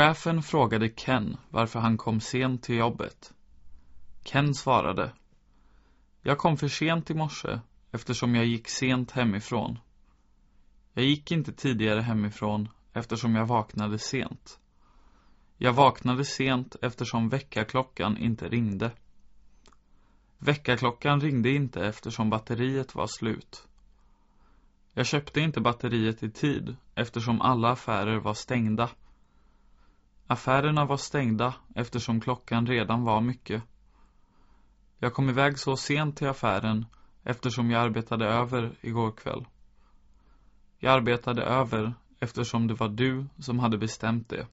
Chefen frågade Ken varför han kom sent till jobbet. Ken svarade. Jag kom för sent i morse eftersom jag gick sent hemifrån. Jag gick inte tidigare hemifrån eftersom jag vaknade sent. Jag vaknade sent eftersom väckarklockan inte ringde. Väckarklockan ringde inte eftersom batteriet var slut. Jag köpte inte batteriet i tid eftersom alla affärer var stängda. Affärerna var stängda eftersom klockan redan var mycket. Jag kom iväg så sent till affären eftersom jag arbetade över igår kväll. Jag arbetade över eftersom det var du som hade bestämt det.